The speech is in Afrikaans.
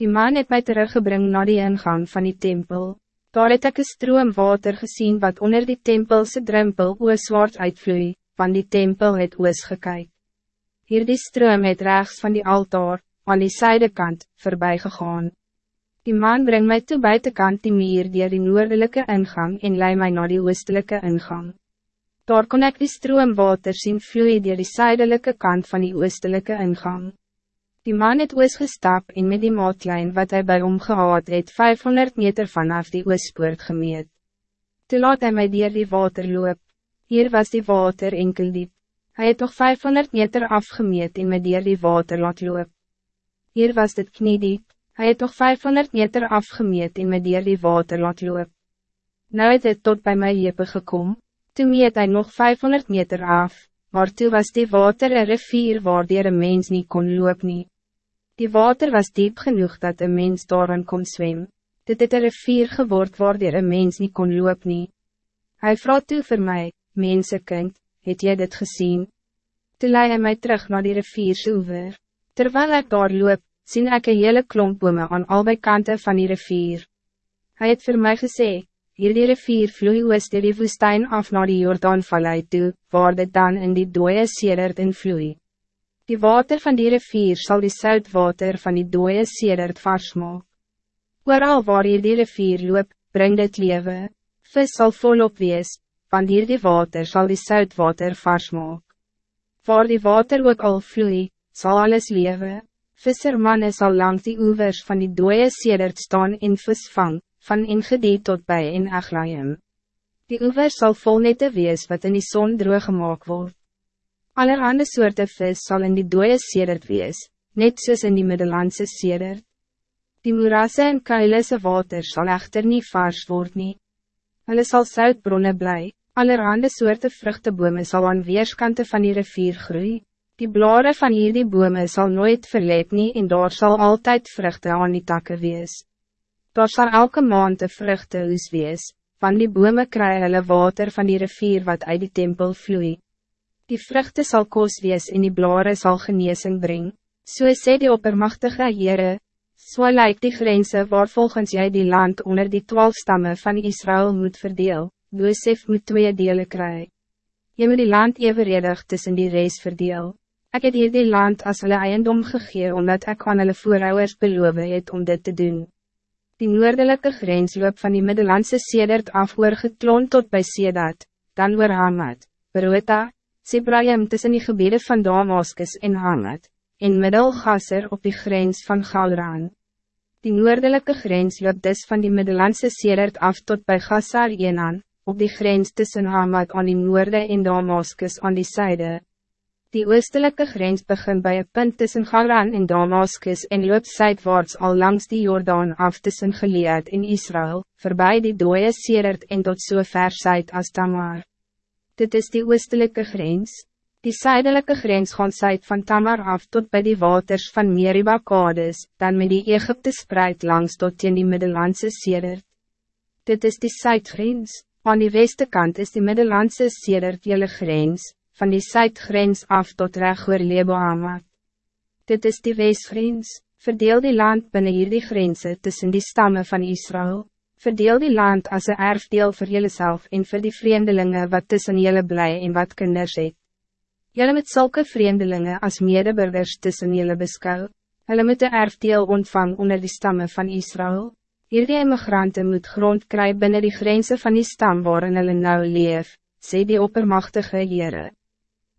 Die man het mij teruggebring naar die ingang van die tempel. Daar het ek een stroom water gezien wat onder die tempelse drempel oos zwart uitvloei, van die tempel het oos gekyk. Hier die stroom het rechts van die altaar, aan die zijdekant, voorbij gegaan. Die man brengt mij toe buitenkant die meer die die noordelijke ingang en lei mij naar die oostelijke ingang. Daar kon ik die stroomwater zien vloeien die die zuidelijke kant van die oostelijke ingang. Die man het oos gestap en met die maatlijn wat hij bij hom gehad het 500 meter vanaf die oospoort gemeet. Toe laat hy my dier die water loop. Hier was die water enkel diep. Hij het nog 500 meter afgemeet en my dier die water laat loop. Hier was dit kniediep. Hij het nog 500 meter afgemeet en my dier die water laat loop. Nou het het tot bij my jepe gekom. Toe meet hy nog 500 meter af maar toe was die water een rivier waar die een mens niet kon loop nie. Die water was diep genoeg dat een mens daarin kon zwem. Dit het een rivier geword waar die een mens niet kon loop nie. Hy vraag toe vir my, mensekind, het jy dit gezien? Toe lei hy my terug naar die rivier soever. Terwijl ik daar loop, sien ek een hele klomp bome aan albei kanten van die rivier. Hij het voor mij gezegd, Hierdie rivier vloei oos die woestijn af naar die Jordaanvallei toe, waar dit dan in die dooie sedert in vloei. Die water van die rivier zal die zoutwater van die dooie sedert vars maak. Ooral waar hierdie rivier loop, bring dit lewe, vis sal volop wees, van hierdie water zal die zoutwater vars maak. Waar die water ook al vloei, zal alles lewe, vissermanne sal langs die oevers van die dooie sedert staan in vis vang, van ingedie tot bij in Aglaim. Die oever zal vol nette wees wat in die zon droog gemaakt wordt. Allerhande soorte vis zal in die dooie sedert wees, net soos in die Middellandse sedert. Die moerasse en kuilese water zal echter niet vars word nie. Hulle sal soutbronne bly, allerhande soorte vruchtebome zal aan weerskante van die rivier groei. Die blare van hierdie bome zal nooit verleep nie en daar zal altijd vruchten aan die takken wees. Daar sal elke maand een vruchte oes wees, van die bome kry hulle water van die rivier wat uit die tempel vloei. Die vruchten zal koos wees en die blare sal geneesing bring, so sê die oppermachtige Heere, so lyk die grense waar volgens jy die land onder die twaalf stammen van Israël moet verdeel, Josef moet twee delen kry. Jy moet die land evenredig tussen die reis verdeel. Ik heb hier die land als hulle eiendom gegee, omdat ik aan hulle voorouders beloof het om dit te doen. Die noordelijke grens loop van die Middellandse sedert af oor geklon tot bij Sedat, dan oor Hamad, Berota, Sibrahim tussen die gebieden van Damascus en Hamad, en Middelgasser op die grens van Galran. Die noordelijke grens loop dus van die Middellandse sedert af tot bij Gassar Enan, op die grens tussen Hamad aan die noorde en Damascus aan die zijde. Die oostelijke grens begint bij een punt tussen Garan en Damascus en loopt zuidwaarts al langs die Jordaan af tussen Gilead en Israël, voorbij die dooie Sedert en tot so ver zuid als Tamar. Dit is die oostelijke grens. Die zuidelijke grens gaat zuid van Tamar af tot bij die waters van Meriba Kades, dan met die Egypte spreid langs tot in die Middellandse Sedert. Dit is die zuidgrens. Aan die westekant is die Middellandse Sedert jelle grens, van die zuidgrens af tot reg oor Leboamat. Dit is die westgrens, verdeel die land binnen hierdie grense tussen die stammen van Israël. Verdeel die land als een erfdeel voor jezelf en voor die vreemdelingen wat tussen jullie blij en wat kinders het. Jullie met zulke vreemdelingen als medeburgers tussen jullie beskou. Hulle moet een erfdeel ontvang onder die stammen van Israël. Hierdie immigranten moet grond kry binnen die grenzen van die stam waarin hulle nou leef, sê die oppermachtige Heere.